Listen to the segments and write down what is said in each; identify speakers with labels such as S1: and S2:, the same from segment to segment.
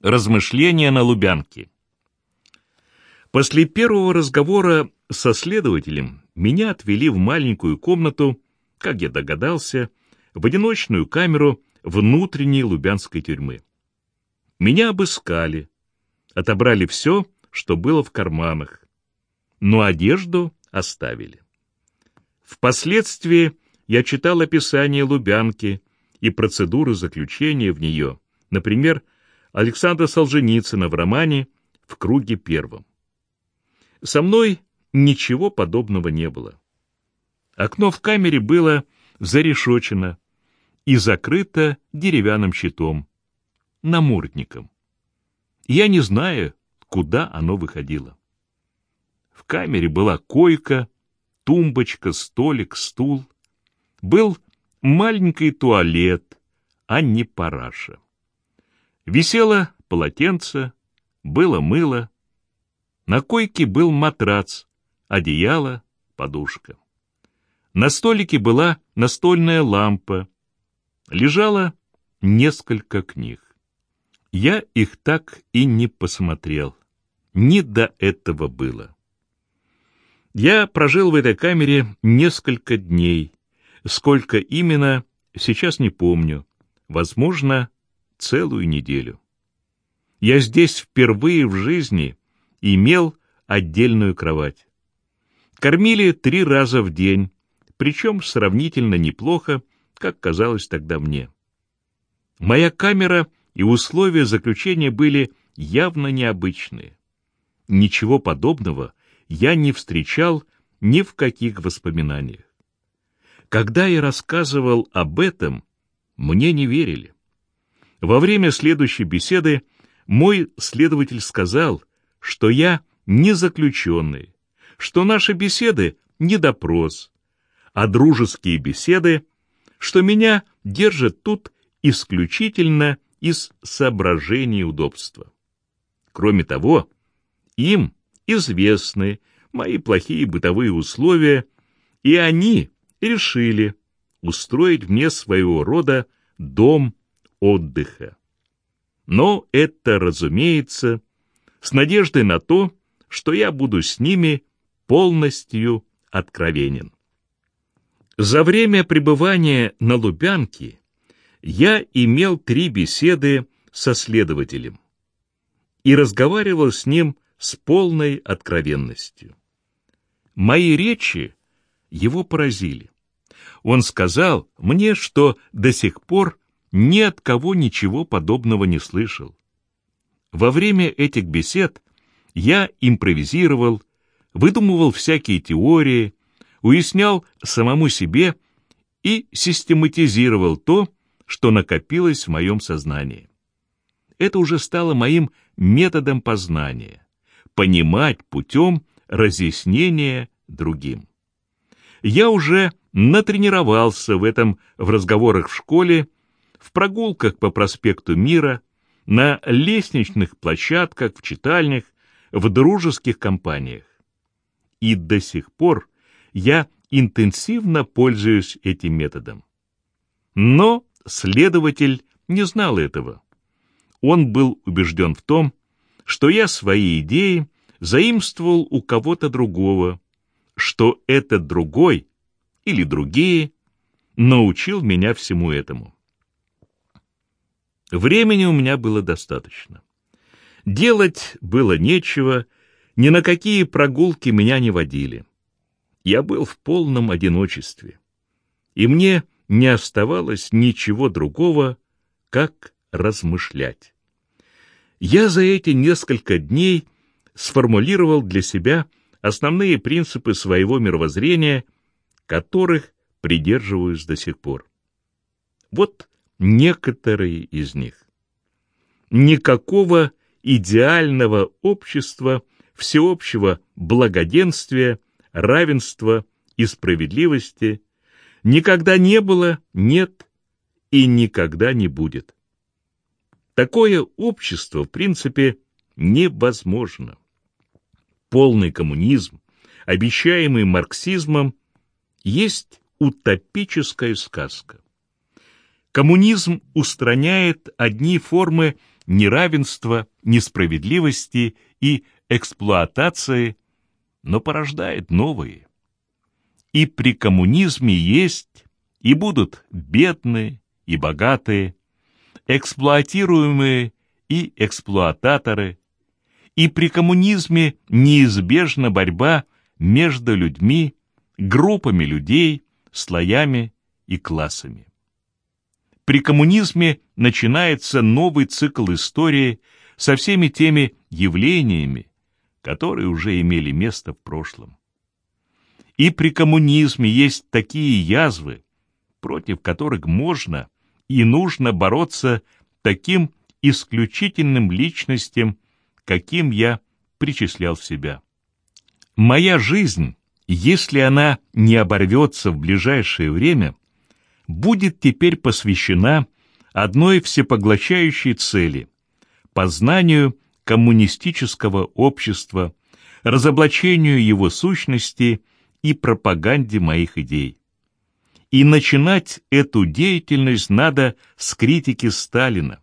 S1: Размышления на Лубянке. После первого разговора со следователем меня отвели в маленькую комнату, как я догадался, в одиночную камеру внутренней лубянской тюрьмы. Меня обыскали, отобрали все, что было в карманах, но одежду оставили. Впоследствии я читал описание Лубянки и процедуры заключения в нее, например, Александра Солженицына в романе «В круге первом». Со мной ничего подобного не было. Окно в камере было зарешочено и закрыто деревянным щитом, намордником. Я не знаю, куда оно выходило. В камере была койка, тумбочка, столик, стул. Был маленький туалет, а не параша. Висело полотенце, было мыло. На койке был матрац, одеяло, подушка. На столике была настольная лампа. Лежало несколько книг. Я их так и не посмотрел. Не до этого было. Я прожил в этой камере несколько дней. Сколько именно, сейчас не помню. Возможно, целую неделю. Я здесь впервые в жизни имел отдельную кровать. Кормили три раза в день, причем сравнительно неплохо, как казалось тогда мне. Моя камера и условия заключения были явно необычные. Ничего подобного я не встречал ни в каких воспоминаниях. Когда я рассказывал об этом, мне не верили. Во время следующей беседы мой следователь сказал, что я не заключенный, что наши беседы не допрос, а дружеские беседы, что меня держат тут исключительно из соображений удобства. Кроме того, им известны мои плохие бытовые условия, и они решили устроить мне своего рода дом отдыха. Но это, разумеется, с надеждой на то, что я буду с ними полностью откровенен. За время пребывания на Лубянке я имел три беседы со следователем и разговаривал с ним с полной откровенностью. Мои речи его поразили. Он сказал мне, что до сих пор ни от кого ничего подобного не слышал. Во время этих бесед я импровизировал, выдумывал всякие теории, уяснял самому себе и систематизировал то, что накопилось в моем сознании. Это уже стало моим методом познания — понимать путем разъяснения другим. Я уже натренировался в этом в разговорах в школе, в прогулках по проспекту Мира, на лестничных площадках, в читальнях, в дружеских компаниях. И до сих пор я интенсивно пользуюсь этим методом. Но следователь не знал этого. Он был убежден в том, что я свои идеи заимствовал у кого-то другого, что этот другой или другие научил меня всему этому. Времени у меня было достаточно. Делать было нечего, ни на какие прогулки меня не водили. Я был в полном одиночестве, и мне не оставалось ничего другого, как размышлять. Я за эти несколько дней сформулировал для себя основные принципы своего мировоззрения, которых придерживаюсь до сих пор. Вот некоторые из них. Никакого идеального общества, всеобщего благоденствия, равенства и справедливости никогда не было, нет и никогда не будет. Такое общество, в принципе, невозможно. Полный коммунизм, обещаемый марксизмом, есть утопическая сказка. Коммунизм устраняет одни формы неравенства, несправедливости и эксплуатации, но порождает новые. И при коммунизме есть и будут бедные и богатые, эксплуатируемые и эксплуататоры, и при коммунизме неизбежна борьба между людьми, группами людей, слоями и классами. При коммунизме начинается новый цикл истории со всеми теми явлениями, которые уже имели место в прошлом. И при коммунизме есть такие язвы, против которых можно и нужно бороться таким исключительным личностям, каким я причислял себя. Моя жизнь, если она не оборвется в ближайшее время, будет теперь посвящена одной всепоглощающей цели – познанию коммунистического общества, разоблачению его сущности и пропаганде моих идей. И начинать эту деятельность надо с критики Сталина,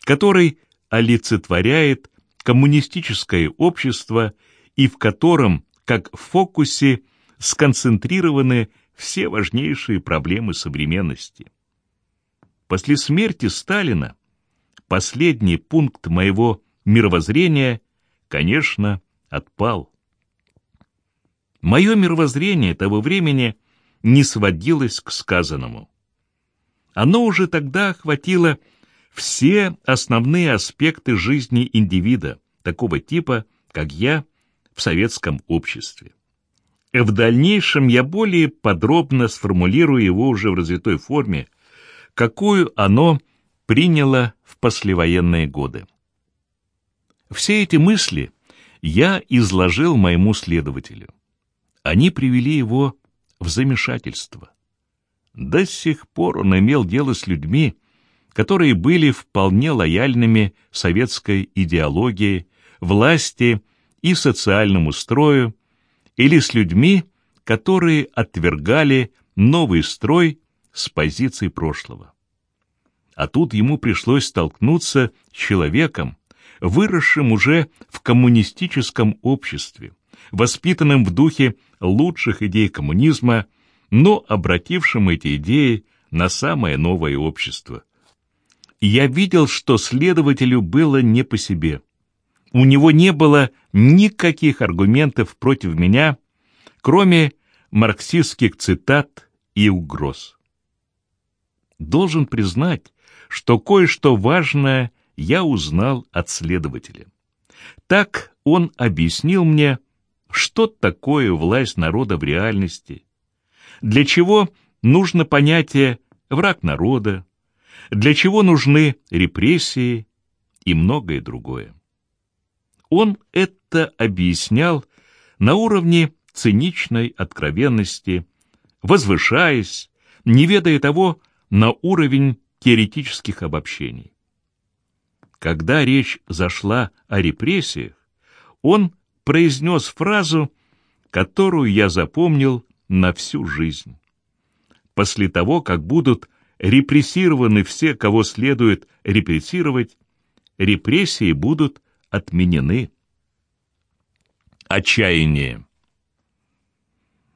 S1: который олицетворяет коммунистическое общество и в котором, как в фокусе, сконцентрированы все важнейшие проблемы современности. После смерти Сталина последний пункт моего мировоззрения, конечно, отпал. Мое мировоззрение того времени не сводилось к сказанному. Оно уже тогда охватило все основные аспекты жизни индивида, такого типа, как я, в советском обществе. В дальнейшем я более подробно сформулирую его уже в развитой форме, какую оно приняло в послевоенные годы. Все эти мысли я изложил моему следователю. Они привели его в замешательство. До сих пор он имел дело с людьми, которые были вполне лояльными советской идеологии, власти и социальному строю, или с людьми, которые отвергали новый строй с позиций прошлого. А тут ему пришлось столкнуться с человеком, выросшим уже в коммунистическом обществе, воспитанным в духе лучших идей коммунизма, но обратившим эти идеи на самое новое общество. Я видел, что следователю было не по себе. У него не было никаких аргументов против меня, кроме марксистских цитат и угроз. Должен признать, что кое-что важное я узнал от следователя. Так он объяснил мне, что такое власть народа в реальности, для чего нужно понятие «враг народа», для чего нужны репрессии и многое другое. Он это объяснял на уровне циничной откровенности, возвышаясь, не ведая того, на уровень теоретических обобщений. Когда речь зашла о репрессиях, он произнес фразу, которую я запомнил на всю жизнь. После того, как будут репрессированы все, кого следует репрессировать, репрессии будут отменены. Отчаяние.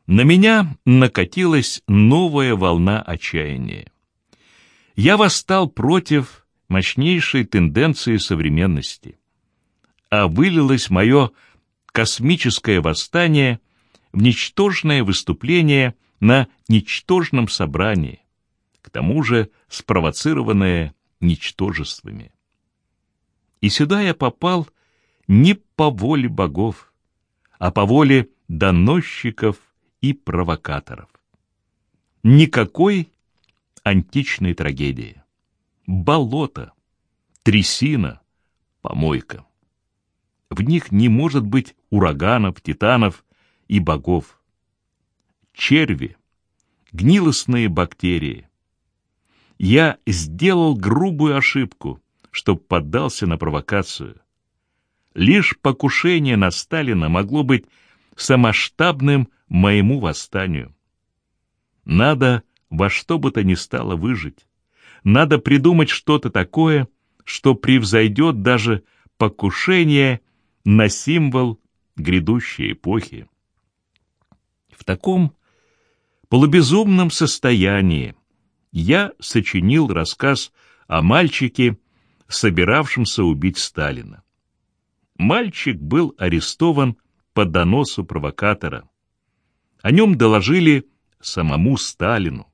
S1: На меня накатилась новая волна отчаяния. Я восстал против мощнейшей тенденции современности, а вылилось мое космическое восстание в ничтожное выступление на ничтожном собрании, к тому же спровоцированное ничтожествами. И сюда я попал не по воле богов, а по воле доносчиков и провокаторов. Никакой античной трагедии. Болото, трясина, помойка. В них не может быть ураганов, титанов и богов. Черви, гнилостные бактерии. Я сделал грубую ошибку, что поддался на провокацию. Лишь покушение на Сталина могло быть самоштабным моему восстанию. Надо во что бы то ни стало выжить. Надо придумать что-то такое, что превзойдет даже покушение на символ грядущей эпохи. В таком полубезумном состоянии я сочинил рассказ о мальчике, собиравшемся убить Сталина. Мальчик был арестован по доносу провокатора. О нем доложили самому Сталину.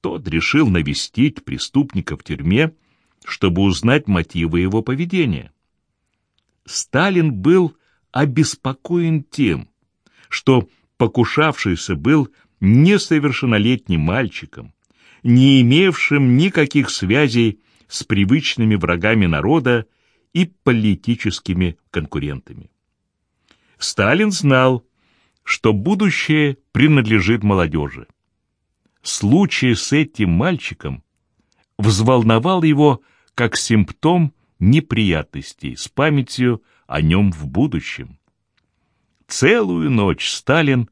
S1: Тот решил навестить преступника в тюрьме, чтобы узнать мотивы его поведения. Сталин был обеспокоен тем, что покушавшийся был несовершеннолетним мальчиком, не имевшим никаких связей с привычными врагами народа и политическими конкурентами. Сталин знал, что будущее принадлежит молодежи. Случай с этим мальчиком взволновал его как симптом неприятностей с памятью о нем в будущем. Целую ночь Сталин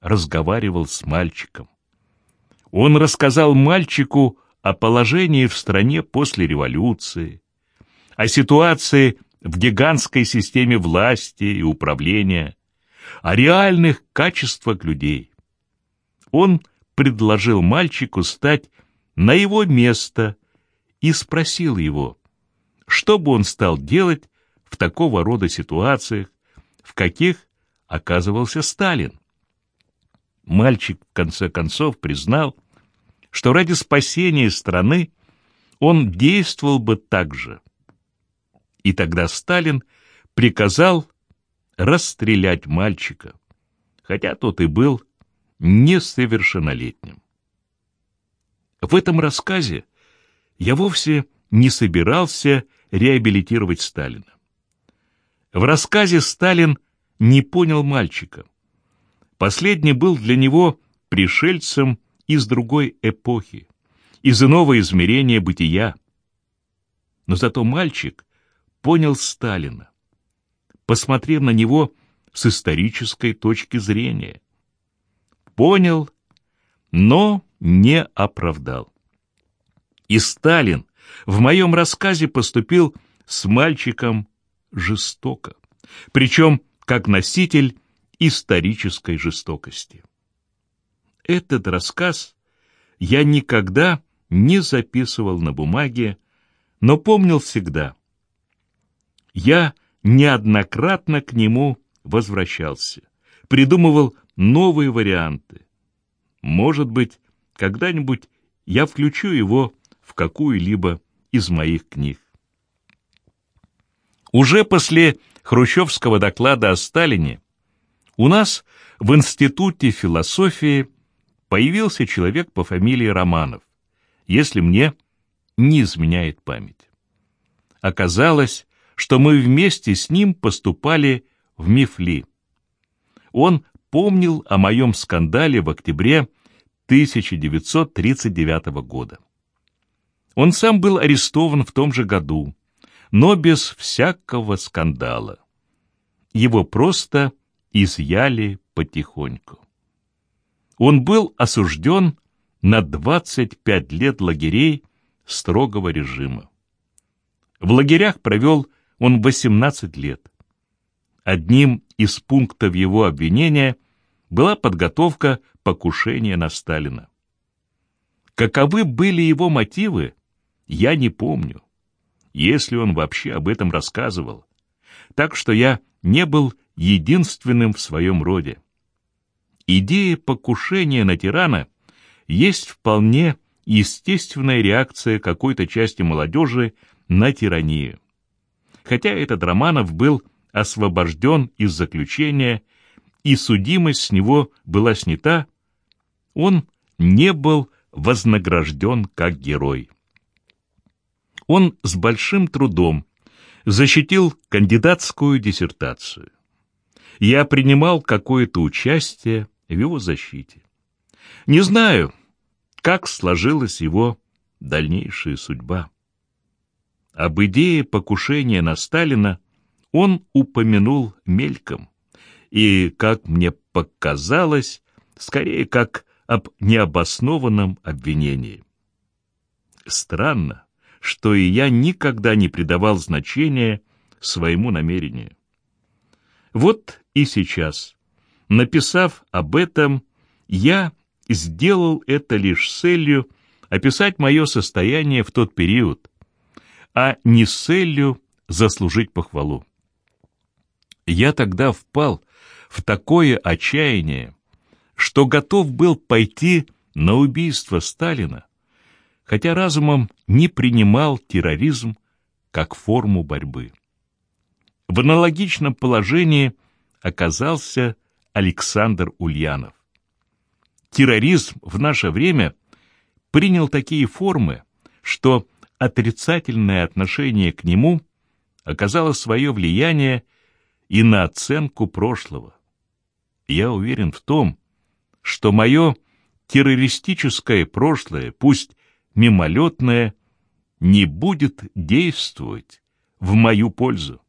S1: разговаривал с мальчиком. Он рассказал мальчику о положении в стране после революции, о ситуации в гигантской системе власти и управления, о реальных качествах людей. Он предложил мальчику стать на его место и спросил его, что бы он стал делать в такого рода ситуациях, в каких оказывался Сталин. Мальчик в конце концов признал, что ради спасения страны он действовал бы так же. И тогда Сталин приказал расстрелять мальчика, хотя тот и был несовершеннолетним. В этом рассказе я вовсе не собирался реабилитировать Сталина. В рассказе Сталин не понял мальчика. Последний был для него пришельцем из другой эпохи, из иного измерения бытия. Но зато мальчик понял Сталина, посмотрев на него с исторической точки зрения. Понял, но не оправдал. И Сталин в моем рассказе поступил с мальчиком жестоко, причем как носитель исторической жестокости. Этот рассказ я никогда не записывал на бумаге, но помнил всегда. Я неоднократно к нему возвращался, придумывал новые варианты. Может быть, когда-нибудь я включу его в какую-либо из моих книг. Уже после хрущевского доклада о Сталине у нас в Институте философии появился человек по фамилии Романов, если мне не изменяет память. Оказалось, что мы вместе с ним поступали в Мифли. Он помнил о моем скандале в октябре 1939 года. Он сам был арестован в том же году, но без всякого скандала. Его просто изъяли потихоньку. Он был осужден на 25 лет лагерей строгого режима. В лагерях провел он 18 лет. Одним из пунктов его обвинения была подготовка покушения на Сталина. Каковы были его мотивы, я не помню если он вообще об этом рассказывал. Так что я не был единственным в своем роде. Идея покушения на тирана есть вполне естественная реакция какой-то части молодежи на тиранию. Хотя этот Романов был освобожден из заключения, и судимость с него была снята, он не был вознагражден как герой он с большим трудом защитил кандидатскую диссертацию. Я принимал какое-то участие в его защите. Не знаю, как сложилась его дальнейшая судьба. Об идее покушения на Сталина он упомянул мельком, и, как мне показалось, скорее как об необоснованном обвинении. Странно, что и я никогда не придавал значения своему намерению. Вот и сейчас, написав об этом, я сделал это лишь с целью описать мое состояние в тот период, а не с целью заслужить похвалу. Я тогда впал в такое отчаяние, что готов был пойти на убийство Сталина, хотя разумом не принимал терроризм как форму борьбы. В аналогичном положении оказался Александр Ульянов. Терроризм в наше время принял такие формы, что отрицательное отношение к нему оказало свое влияние и на оценку прошлого. Я уверен в том, что мое террористическое прошлое, пусть мимолетное, не будет действовать в мою пользу.